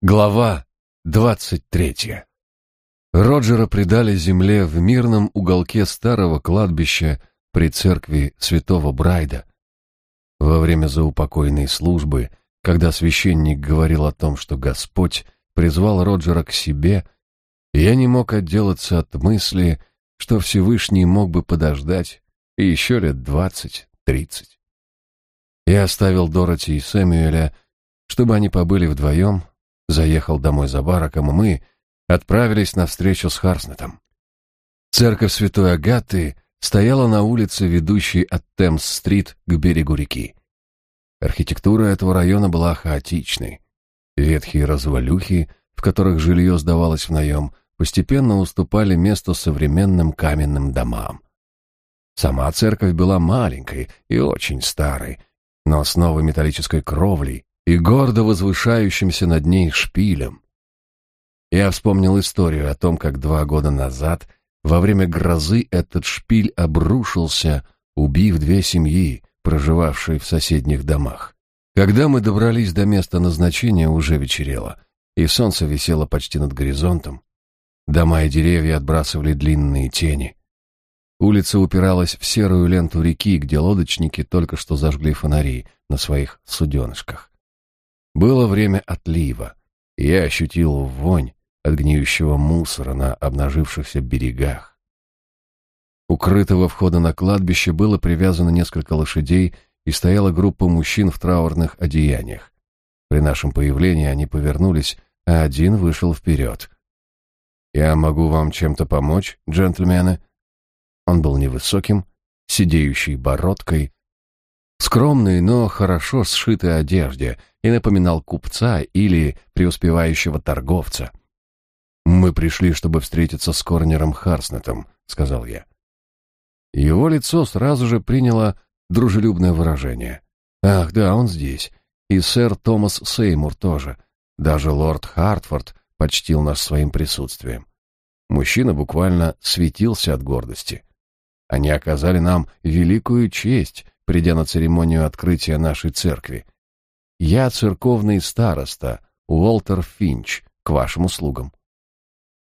Глава двадцать третья. Роджера предали земле в мирном уголке старого кладбища при церкви святого Брайда. Во время заупокойной службы, когда священник говорил о том, что Господь призвал Роджера к себе, я не мог отделаться от мысли, что Всевышний мог бы подождать еще лет двадцать-тридцать. Я оставил Дороти и Сэмюэля, чтобы они побыли вдвоем, заехал домой за бараком, и мы отправились на встречу с Харснетом. Церковь Святой Агаты стояла на улице, ведущей от Темс-стрит к берегу реки. Архитектура этого района была хаотичной. Ветхие развалюхи, в которых жилье сдавалось в наем, постепенно уступали место современным каменным домам. Сама церковь была маленькой и очень старой, но с новой металлической кровлей и гордо возвышающимся над ней шпилем. Я вспомнил историю о том, как два года назад во время грозы этот шпиль обрушился, убив две семьи, проживавшие в соседних домах. Когда мы добрались до места назначения, уже вечерело, и солнце висело почти над горизонтом. Дома и деревья отбрасывали длинные тени. Улица упиралась в серую ленту реки, где лодочники только что зажгли фонари на своих суденышках. Было время отлива, я ощутил вонь от гниющего мусора на обнажившихся берегах. У крытого входа на кладбище было привязано несколько лошадей и стояла группа мужчин в траурных одеяниях. При нашем появлении они повернулись, а один вышел вперед. «Я могу вам чем-то помочь, джентльмены?» Он был невысоким, сидеющей бородкой, скромной, но хорошо сшитой одежде и напоминал купца или преуспевающего торговца. «Мы пришли, чтобы встретиться с Корнером Харснетом», — сказал я. Его лицо сразу же приняло дружелюбное выражение. «Ах, да, он здесь. И сэр Томас Сеймур тоже. Даже лорд Хартфорд почтил нас своим присутствием. Мужчина буквально светился от гордости. Они оказали нам великую честь, придя на церемонию открытия нашей церкви. Я церковный староста, Уолтер Финч, к вашим услугам.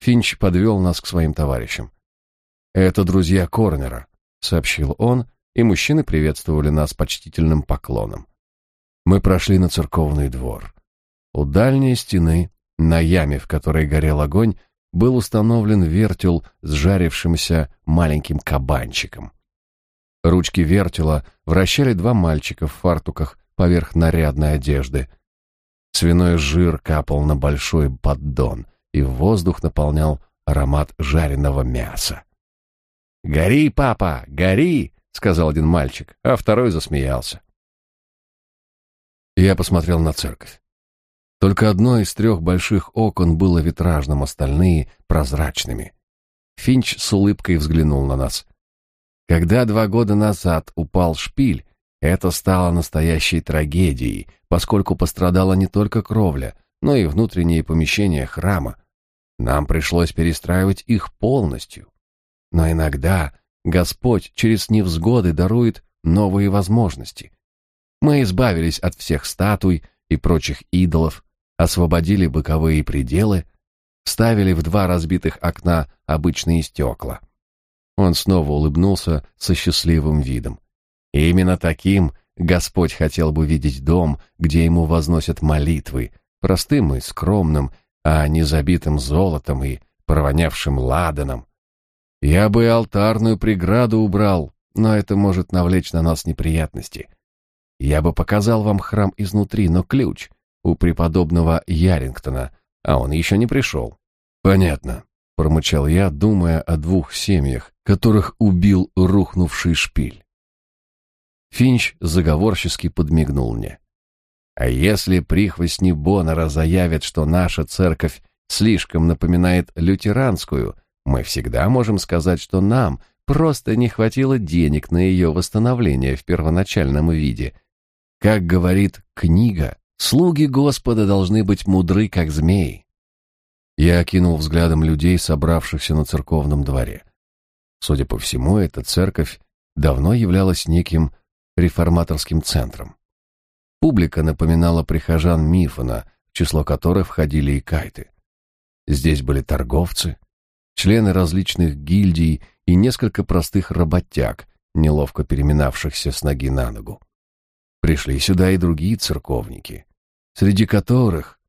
Финч подвел нас к своим товарищам. Это друзья Корнера, сообщил он, и мужчины приветствовали нас почтительным поклоном. Мы прошли на церковный двор. У дальней стены, на яме, в которой горел огонь, был установлен вертел с жарившимся маленьким кабанчиком. Ручки вертела вращали два мальчика в фартуках поверх нарядной одежды. Свиной жир капал на большой поддон, и воздух наполнял аромат жареного мяса. «Гори, папа, гори!» — сказал один мальчик, а второй засмеялся. Я посмотрел на церковь. Только одно из трех больших окон было витражным, остальные — прозрачными. Финч с улыбкой взглянул на нас. Когда два года назад упал шпиль, это стало настоящей трагедией, поскольку пострадала не только кровля, но и внутренние помещения храма. Нам пришлось перестраивать их полностью. Но иногда Господь через невзгоды дарует новые возможности. Мы избавились от всех статуй и прочих идолов, освободили боковые пределы, вставили в два разбитых окна обычные стекла. Он снова улыбнулся со счастливым видом. И именно таким Господь хотел бы видеть дом, где ему возносят молитвы, простым и скромным, а не забитым золотом и провонявшим ладаном. Я бы алтарную преграду убрал, но это может навлечь на нас неприятности. Я бы показал вам храм изнутри, но ключ у преподобного Ярингтона, а он еще не пришел. Понятно промычал я, думая о двух семьях, которых убил рухнувший шпиль. Финч заговорчески подмигнул мне. А если прихвостни Боннера заявят, что наша церковь слишком напоминает лютеранскую, мы всегда можем сказать, что нам просто не хватило денег на ее восстановление в первоначальном виде. Как говорит книга, слуги Господа должны быть мудры, как змеи. Я окинул взглядом людей, собравшихся на церковном дворе. Судя по всему, эта церковь давно являлась неким реформаторским центром. Публика напоминала прихожан Мифона, в число которых входили и кайты. Здесь были торговцы, члены различных гильдий и несколько простых работяг, неловко переминавшихся с ноги на ногу. Пришли сюда и другие церковники, среди которых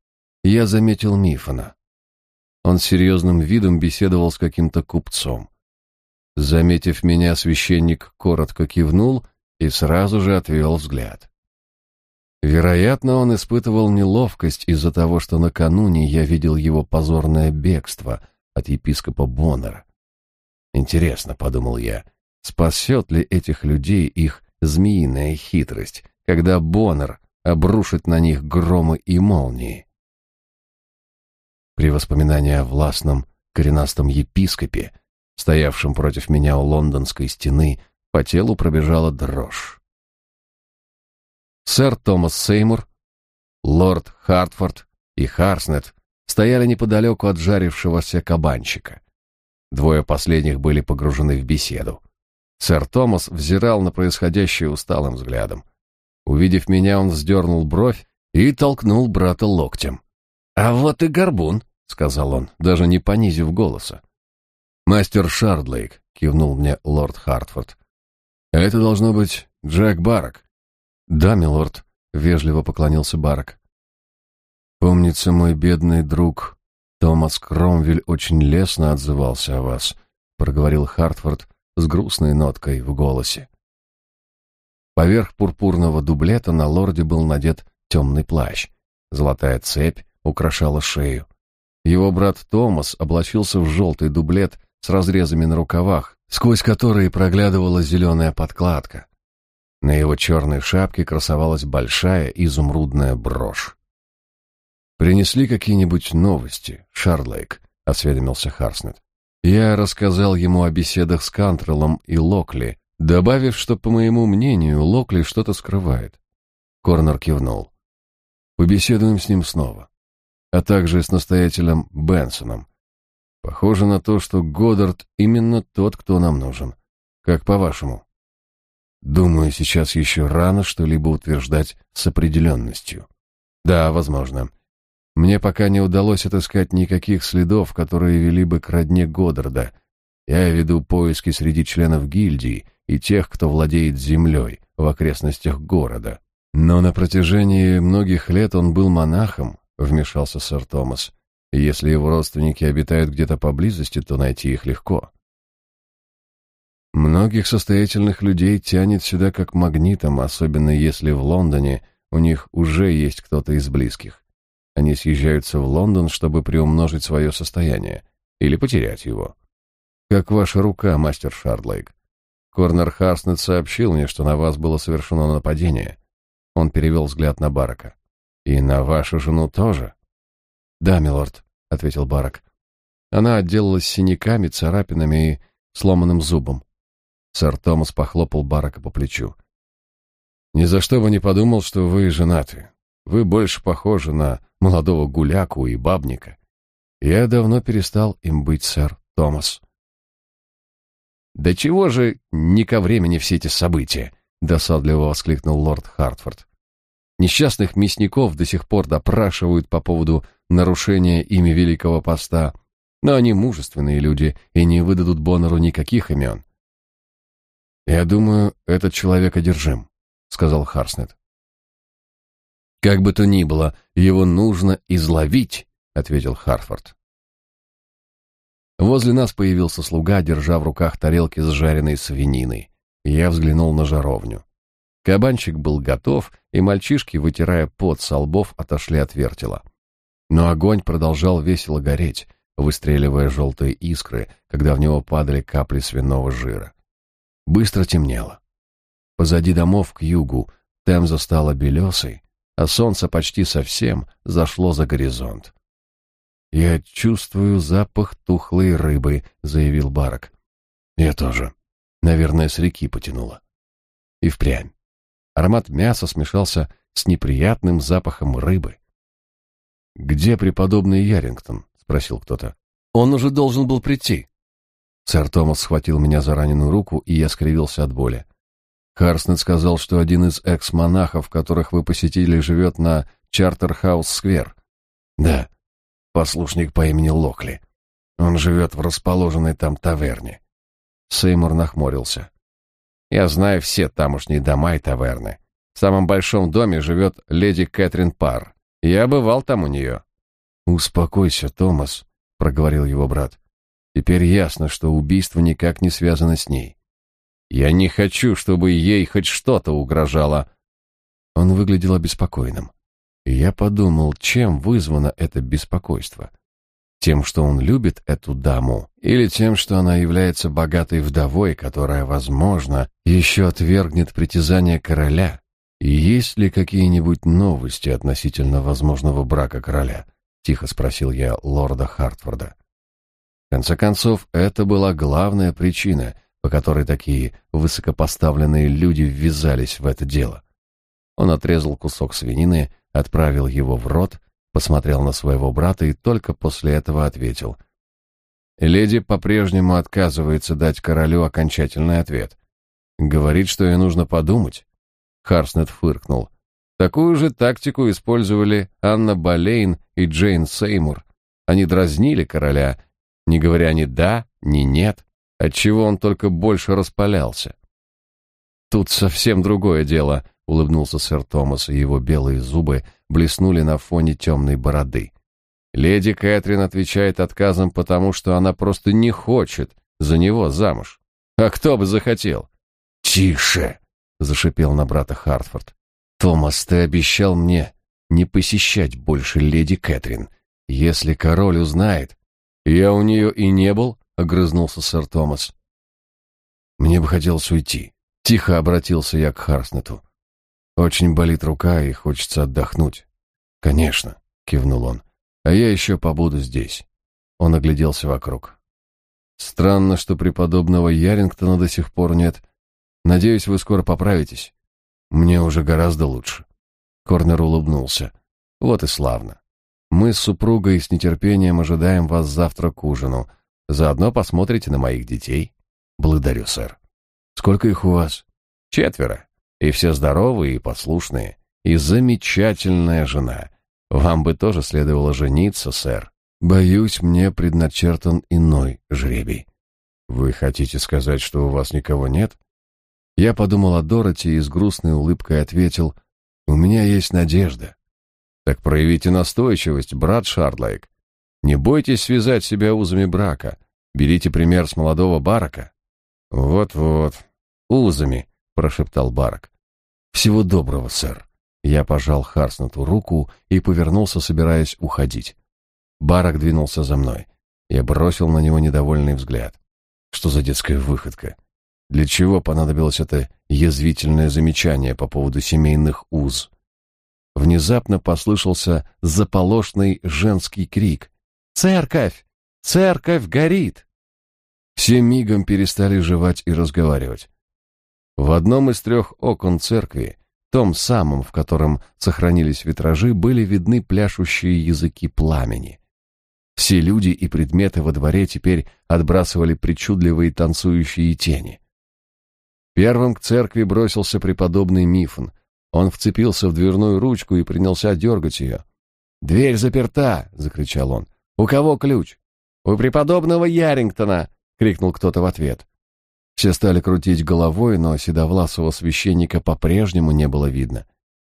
я заметил Мифона. Он с серьезным видом беседовал с каким-то купцом. Заметив меня, священник коротко кивнул и сразу же отвел взгляд. Вероятно, он испытывал неловкость из-за того, что накануне я видел его позорное бегство от епископа Боннера. Интересно, подумал я, спасет ли этих людей их змеиная хитрость, когда Боннер обрушит на них громы и молнии? При воспоминании о властном коренастом епископе, стоявшем против меня у лондонской стены, по телу пробежала дрожь сэр Томас Сеймур, лорд Хартфорд и Харснет стояли неподалеку от жарившегося кабанчика. Двое последних были погружены в беседу. Сэр Томас взирал на происходящее усталым взглядом. Увидев меня, он вздернул бровь и толкнул брата локтем. «А вот и горбун», — сказал он, даже не понизив голоса. «Мастер Шардлейк», — кивнул мне лорд Хартфорд. «Это должно быть Джек Барак, «Да, милорд», — вежливо поклонился Барак. «Помнится, мой бедный друг Томас Кромвель очень лестно отзывался о вас», — проговорил Хартфорд с грустной ноткой в голосе. Поверх пурпурного дублета на лорде был надет темный плащ. Золотая цепь украшала шею. Его брат Томас облачился в желтый дублет с разрезами на рукавах, сквозь которые проглядывала зеленая подкладка. На его черной шапке красовалась большая изумрудная брошь. «Принесли какие-нибудь новости, Шарлейк?» — осведомился Харснет. Я рассказал ему о беседах с Кантреллом и Локли, добавив, что, по моему мнению, Локли что-то скрывает. Корнер кивнул. «Побеседуем с ним снова. А также с настоятелем Бенсоном. Похоже на то, что Годдард именно тот, кто нам нужен. Как по-вашему?» Думаю, сейчас еще рано что-либо утверждать с определенностью. Да, возможно. Мне пока не удалось отыскать никаких следов, которые вели бы к родне Годдарда. Я веду поиски среди членов гильдии и тех, кто владеет землей в окрестностях города. Но на протяжении многих лет он был монахом, вмешался сэр Томас. Если его родственники обитают где-то поблизости, то найти их легко. Многих состоятельных людей тянет сюда как магнитом, особенно если в Лондоне у них уже есть кто-то из близких. Они съезжаются в Лондон, чтобы приумножить свое состояние или потерять его. Как ваша рука, мастер Шардлейк? Корнер Харснет сообщил мне, что на вас было совершено нападение. Он перевел взгляд на Барака. И на вашу жену тоже? Да, милорд, ответил Барак. Она отделалась синяками, царапинами и сломанным зубом. Сэр Томас похлопал Барака по плечу. «Ни за что бы не подумал, что вы женаты. Вы больше похожи на молодого гуляку и бабника. Я давно перестал им быть, сэр Томас». «Да чего же не ко времени все эти события?» — досадливо воскликнул лорд Хартфорд. «Несчастных мясников до сих пор допрашивают по поводу нарушения ими Великого Поста, но они мужественные люди и не выдадут Боннеру никаких имен. «Я думаю, этот человек одержим», — сказал Харснет. «Как бы то ни было, его нужно изловить», — ответил Харфорд. Возле нас появился слуга, держа в руках тарелки с жареной свининой. Я взглянул на жаровню. Кабанчик был готов, и мальчишки, вытирая пот со лбов, отошли от вертела. Но огонь продолжал весело гореть, выстреливая желтые искры, когда в него падали капли свиного жира. Быстро темнело. Позади домов к югу Темза стала белесой, а солнце почти совсем зашло за горизонт. «Я чувствую запах тухлой рыбы», — заявил Барак. «Я тоже. Наверное, с реки потянуло». И впрямь. Аромат мяса смешался с неприятным запахом рыбы. «Где преподобный Ярингтон?» — спросил кто-то. «Он уже должен был прийти», Сэр Томас схватил меня за раненую руку, и я скривился от боли. Харснет сказал, что один из экс-монахов, которых вы посетили, живет на Чартерхаус-сквер. Да, послушник по имени Локли. Он живет в расположенной там таверне. Сеймур нахмурился. Я знаю все тамошние дома и таверны. В самом большом доме живет леди Кэтрин Парр. Я бывал там у нее. Успокойся, Томас, проговорил его брат. Теперь ясно, что убийство никак не связано с ней. Я не хочу, чтобы ей хоть что-то угрожало. Он выглядел обеспокоенным. И я подумал, чем вызвано это беспокойство. Тем, что он любит эту даму, или тем, что она является богатой вдовой, которая, возможно, еще отвергнет притязания короля? Есть ли какие-нибудь новости относительно возможного брака короля? Тихо спросил я лорда Хартфорда. В конце концов, это была главная причина, по которой такие высокопоставленные люди ввязались в это дело. Он отрезал кусок свинины, отправил его в рот, посмотрел на своего брата и только после этого ответил. Леди по-прежнему отказывается дать королю окончательный ответ. Говорит, что ей нужно подумать. Харснет фыркнул. Такую же тактику использовали Анна Болейн и Джейн Сеймур. Они дразнили короля, не говоря ни да, ни нет отчего он только больше распалялся. Тут совсем другое дело, улыбнулся сэр Томас, и его белые зубы блеснули на фоне темной бороды. Леди Кэтрин отвечает отказом, потому что она просто не хочет за него замуж. А кто бы захотел? Тише, зашипел на брата Хартфорд. Томас, ты обещал мне не посещать больше леди Кэтрин. Если король узнает, я у нее и не был, — огрызнулся сэр Томас. «Мне бы хотелось уйти». Тихо обратился я к Харснету. «Очень болит рука и хочется отдохнуть». «Конечно», — кивнул он. «А я еще побуду здесь». Он огляделся вокруг. «Странно, что преподобного Ярингтона до сих пор нет. Надеюсь, вы скоро поправитесь. Мне уже гораздо лучше». Корнер улыбнулся. «Вот и славно. Мы с супругой с нетерпением ожидаем вас завтра к ужину». Заодно посмотрите на моих детей. Благодарю, сэр. Сколько их у вас? Четверо. И все здоровые и послушные. И замечательная жена. Вам бы тоже следовало жениться, сэр. Боюсь, мне предначертан иной жребий. Вы хотите сказать, что у вас никого нет? Я подумал о Дороти и с грустной улыбкой ответил: "У меня есть надежда". Так проявите настойчивость, брат Шардлайк. Не бойтесь связать себя узами брака. Берите пример с молодого Барака. Вот-вот, узами, прошептал Барак. Всего доброго, сэр. Я пожал Харснету руку и повернулся, собираясь уходить. Барак двинулся за мной. Я бросил на него недовольный взгляд. Что за детская выходка? Для чего понадобилось это язвительное замечание по поводу семейных уз? Внезапно послышался заполошный женский крик, Церковь! Церковь горит!» Все мигом перестали жевать и разговаривать. В одном из трех окон церкви, том самом, в котором сохранились витражи, были видны пляшущие языки пламени. Все люди и предметы во дворе теперь отбрасывали причудливые танцующие тени. Первым к церкви бросился преподобный Мифн. Он вцепился в дверную ручку и принялся дергать ее. «Дверь заперта!» — закричал он. «У кого ключ?» «У преподобного Ярингтона!» — крикнул кто-то в ответ. Все стали крутить головой, но седовласого священника по-прежнему не было видно.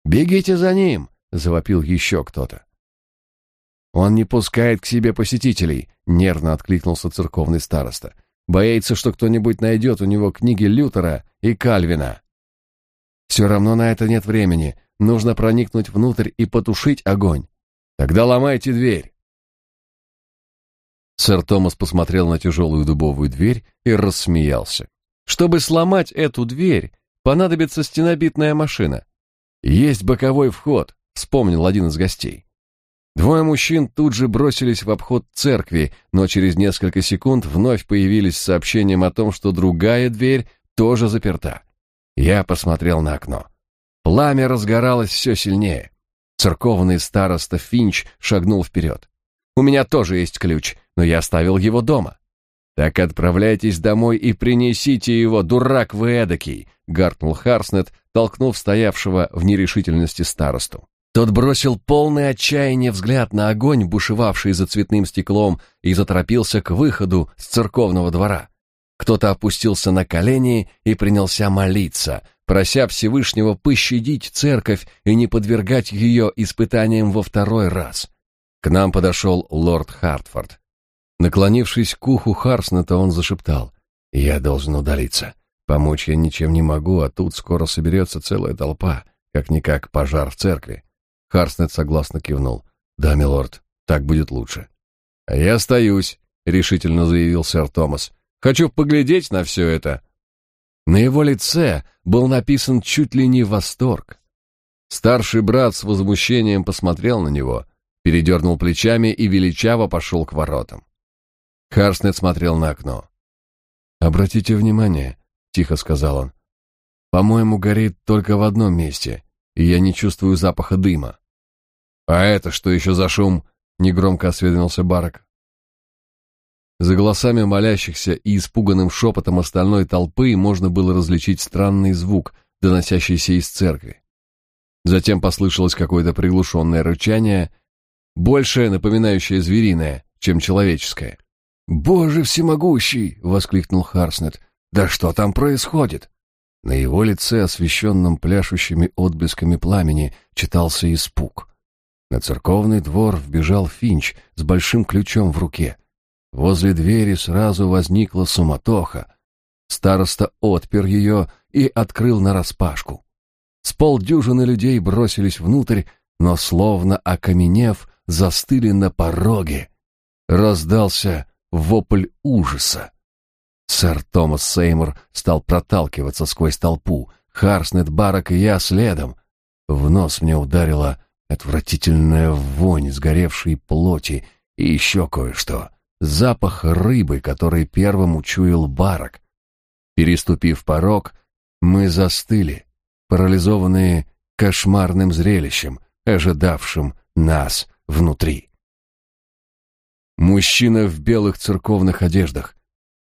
«Бегите за ним!» — завопил еще кто-то. «Он не пускает к себе посетителей», — нервно откликнулся церковный староста. «Боится, что кто-нибудь найдет у него книги Лютера и Кальвина». «Все равно на это нет времени. Нужно проникнуть внутрь и потушить огонь. Тогда ломайте дверь». Сэр Томас посмотрел на тяжелую дубовую дверь и рассмеялся. Чтобы сломать эту дверь, понадобится стенобитная машина. Есть боковой вход, вспомнил один из гостей. Двое мужчин тут же бросились в обход церкви, но через несколько секунд вновь появились с сообщением о том, что другая дверь тоже заперта. Я посмотрел на окно. Пламя разгоралось все сильнее. Церковный староста Финч шагнул вперед. «У меня тоже есть ключ но я оставил его дома. Так отправляйтесь домой и принесите его, дурак вы эдакий, гаркнул Харснет, толкнув стоявшего в нерешительности старосту. Тот бросил полный отчаяния взгляд на огонь, бушевавший за цветным стеклом, и заторопился к выходу с церковного двора. Кто-то опустился на колени и принялся молиться, прося Всевышнего пощадить церковь и не подвергать ее испытаниям во второй раз. К нам подошел лорд Хартфорд. Наклонившись к уху Харснета, он зашептал. «Я должен удалиться. Помочь я ничем не могу, а тут скоро соберется целая толпа, как-никак пожар в церкви». Харснет согласно кивнул. «Да, милорд, так будет лучше». «А я остаюсь», — решительно заявил сэр Томас. «Хочу поглядеть на все это». На его лице был написан чуть ли не восторг. Старший брат с возмущением посмотрел на него, передернул плечами и величаво пошел к воротам. Харснет смотрел на окно. «Обратите внимание», — тихо сказал он. «По-моему, горит только в одном месте, и я не чувствую запаха дыма». «А это что еще за шум?» — негромко осведомился Барак. За голосами молящихся и испуганным шепотом остальной толпы можно было различить странный звук, доносящийся из церкви. Затем послышалось какое-то приглушенное рычание, больше напоминающее звериное, чем человеческое. «Боже всемогущий!» — воскликнул Харснет. «Да что там происходит?» На его лице, освещенном пляшущими отблесками пламени, читался испуг. На церковный двор вбежал Финч с большим ключом в руке — Возле двери сразу возникла суматоха. Староста отпер ее и открыл нараспашку. С полдюжины людей бросились внутрь, но, словно окаменев, застыли на пороге. Раздался вопль ужаса. Сэр Томас Сеймур стал проталкиваться сквозь толпу, Харснет, Барак и я следом. В нос мне ударила отвратительная вонь сгоревшей плоти и еще кое-что запах рыбы, который первым учуял барок. Переступив порог, мы застыли, парализованные кошмарным зрелищем, ожидавшим нас внутри. Мужчина в белых церковных одеждах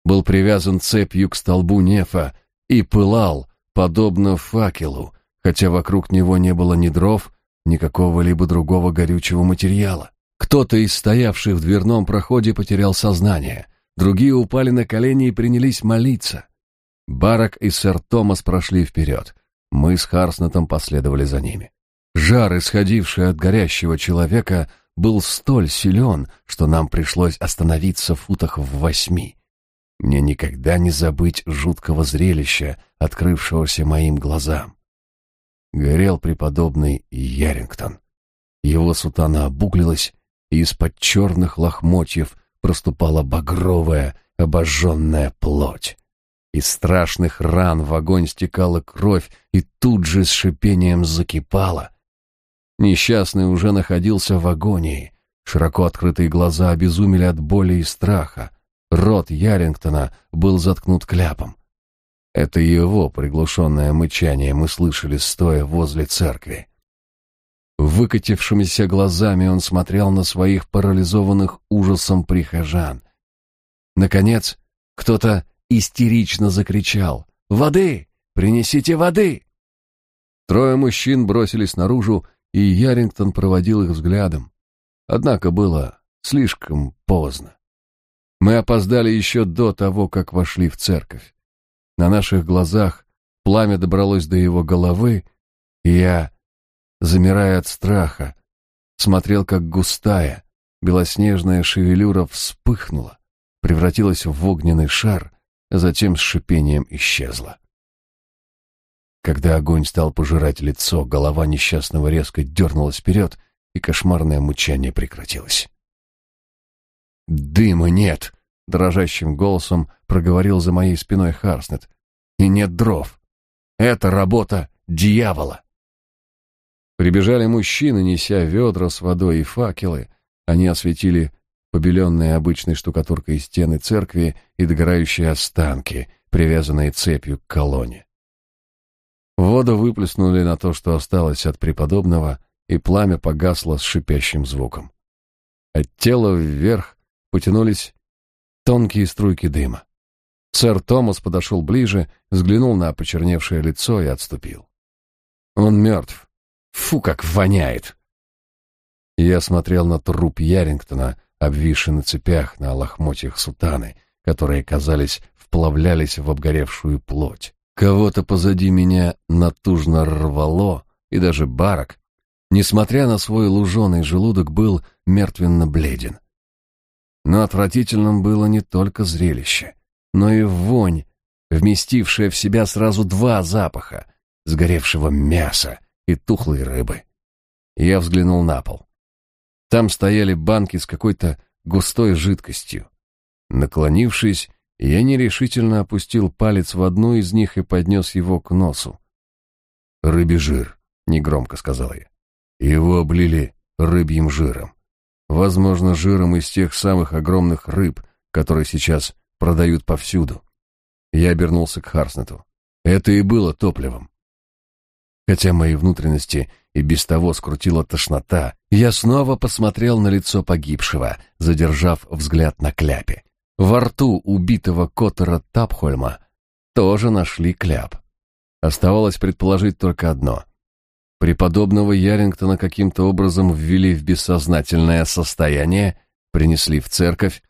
был привязан цепью к столбу нефа и пылал, подобно факелу, хотя вокруг него не было ни дров, ни какого-либо другого горючего материала. Кто-то из стоявших в дверном проходе потерял сознание, другие упали на колени и принялись молиться. Барак и сэр Томас прошли вперед. Мы с Харснетом последовали за ними. Жар, исходивший от горящего человека, был столь силен, что нам пришлось остановиться в футах в восьми. Мне никогда не забыть жуткого зрелища, открывшегося моим глазам. Горел преподобный Ярингтон. Его сутана обуглилась, и из-под черных лохмотьев проступала багровая, обожженная плоть. Из страшных ран в огонь стекала кровь и тут же с шипением закипала. Несчастный уже находился в агонии. Широко открытые глаза обезумели от боли и страха. Рот Ярингтона был заткнут кляпом. Это его приглушенное мычание мы слышали, стоя возле церкви. Выкатившимися глазами он смотрел на своих парализованных ужасом прихожан. Наконец, кто-то истерично закричал «Воды! Принесите воды!» Трое мужчин бросились наружу, и Ярингтон проводил их взглядом. Однако было слишком поздно. Мы опоздали еще до того, как вошли в церковь. На наших глазах пламя добралось до его головы, и я замирая от страха, смотрел, как густая, белоснежная шевелюра вспыхнула, превратилась в огненный шар, а затем с шипением исчезла. Когда огонь стал пожирать лицо, голова несчастного резко дернулась вперед, и кошмарное мучание прекратилось. «Дыма нет!» — дрожащим голосом проговорил за моей спиной Харснет. «И нет дров. Это работа дьявола!» Прибежали мужчины, неся ведра с водой и факелы. Они осветили побеленные обычной штукатуркой стены церкви и догорающие останки, привязанные цепью к колонне. Воду выплеснули на то, что осталось от преподобного, и пламя погасло с шипящим звуком. От тела вверх потянулись тонкие струйки дыма. Сэр Томас подошел ближе, взглянул на почерневшее лицо и отступил. «Он мертв», Фу, как воняет!» Я смотрел на труп Ярингтона, обвисший на цепях на лохмотьях сутаны, которые, казались, вплавлялись в обгоревшую плоть. Кого-то позади меня натужно рвало, и даже барок, несмотря на свой луженый желудок, был мертвенно бледен. Но отвратительным было не только зрелище, но и вонь, вместившая в себя сразу два запаха — сгоревшего мяса и тухлой рыбы. Я взглянул на пол. Там стояли банки с какой-то густой жидкостью. Наклонившись, я нерешительно опустил палец в одну из них и поднес его к носу. «Рыбий жир», — негромко сказал я. Его облили рыбьим жиром. Возможно, жиром из тех самых огромных рыб, которые сейчас продают повсюду. Я обернулся к Харснету. Это и было топливом. Хотя мои внутренности и без того скрутила тошнота, я снова посмотрел на лицо погибшего, задержав взгляд на кляпе. Во рту убитого Коттера Тапхольма тоже нашли кляп. Оставалось предположить только одно. Преподобного Ярингтона каким-то образом ввели в бессознательное состояние, принесли в церковь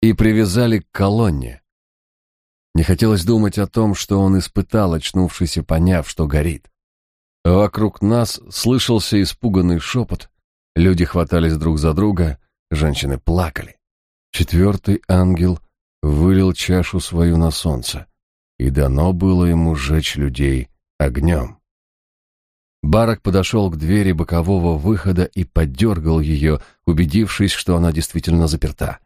и привязали к колонне. Не хотелось думать о том, что он испытал, очнувшись и поняв, что горит. Вокруг нас слышался испуганный шепот, люди хватались друг за друга, женщины плакали. Четвертый ангел вылил чашу свою на солнце, и дано было ему сжечь людей огнем. Барак подошел к двери бокового выхода и поддергал ее, убедившись, что она действительно заперта.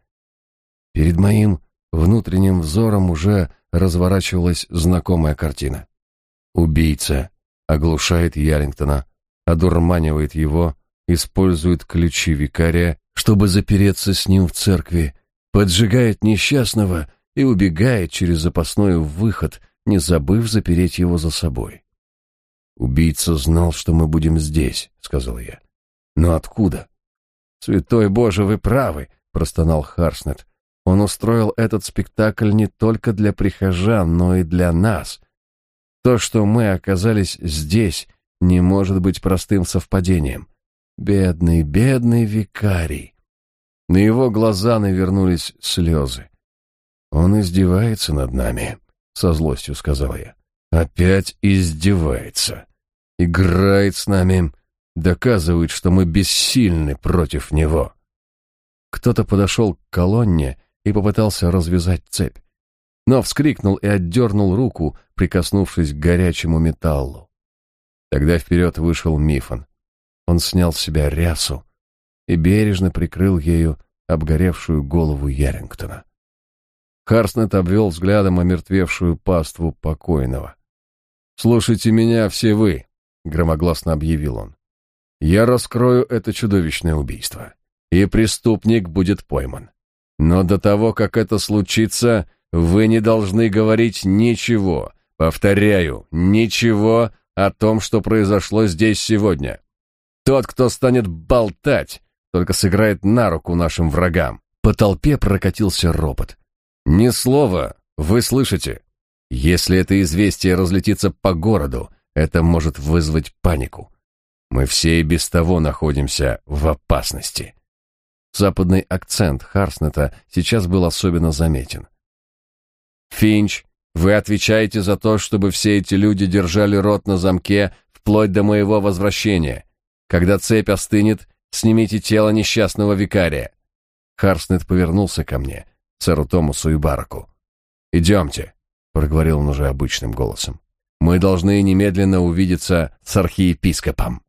Перед моим внутренним взором уже разворачивалась знакомая картина. Убийца оглушает Ярингтона, одурманивает его, использует ключи викария, чтобы запереться с ним в церкви, поджигает несчастного и убегает через запасной выход, не забыв запереть его за собой. «Убийца знал, что мы будем здесь», — сказал я. «Но откуда?» «Святой Боже, вы правы», — простонал Харснет. «Он устроил этот спектакль не только для прихожан, но и для нас. То, что мы оказались здесь, не может быть простым совпадением. Бедный, бедный викарий». На его глаза навернулись слезы. «Он издевается над нами», — со злостью сказал я. Опять издевается. Играет с нами, доказывает, что мы бессильны против него. Кто-то подошел к колонне и попытался развязать цепь, но вскрикнул и отдернул руку, прикоснувшись к горячему металлу. Тогда вперед вышел Мифон. Он снял с себя рясу и бережно прикрыл ею обгоревшую голову Ярингтона. Харснет обвел взглядом омертвевшую паству покойного. «Слушайте меня все вы», — громогласно объявил он. «Я раскрою это чудовищное убийство, и преступник будет пойман. Но до того, как это случится, вы не должны говорить ничего, повторяю, ничего о том, что произошло здесь сегодня. Тот, кто станет болтать, только сыграет на руку нашим врагам». По толпе прокатился ропот. «Ни слова, вы слышите?» Если это известие разлетится по городу, это может вызвать панику. Мы все и без того находимся в опасности. Западный акцент Харснета сейчас был особенно заметен. Финч, вы отвечаете за то, чтобы все эти люди держали рот на замке вплоть до моего возвращения. Когда цепь остынет, снимите тело несчастного викария. Харснет повернулся ко мне, сэру Томасу и Бараку. Идемте проговорил он уже обычным голосом. Мы должны немедленно увидеться с архиепископом.